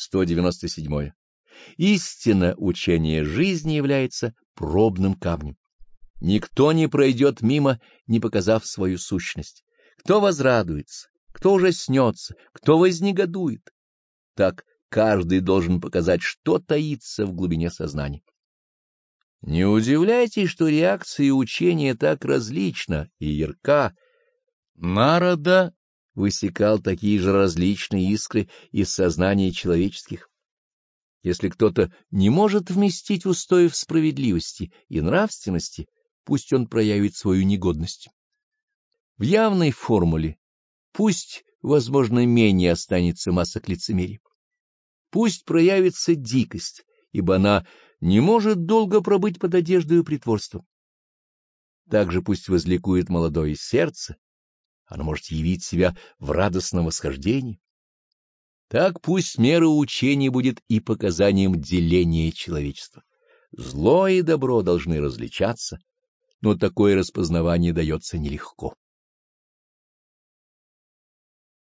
197. Истина учения жизни является пробным камнем. Никто не пройдет мимо, не показав свою сущность. Кто возрадуется, кто ужаснется, кто вознегодует. Так каждый должен показать, что таится в глубине сознания. Не удивляйтесь, что реакция учения так различна и ярка. Народа высекал такие же различные искры из сознания человеческих. Если кто-то не может вместить устоев справедливости и нравственности, пусть он проявит свою негодность. В явной формуле пусть, возможно, менее останется масса к лицемерию. Пусть проявится дикость, ибо она не может долго пробыть под одеждой и притворством. Также пусть возликует молодое сердце, оно может явить себя в радостном восхождении. Так пусть мера учения будет и показанием деления человечества. Зло и добро должны различаться, но такое распознавание дается нелегко.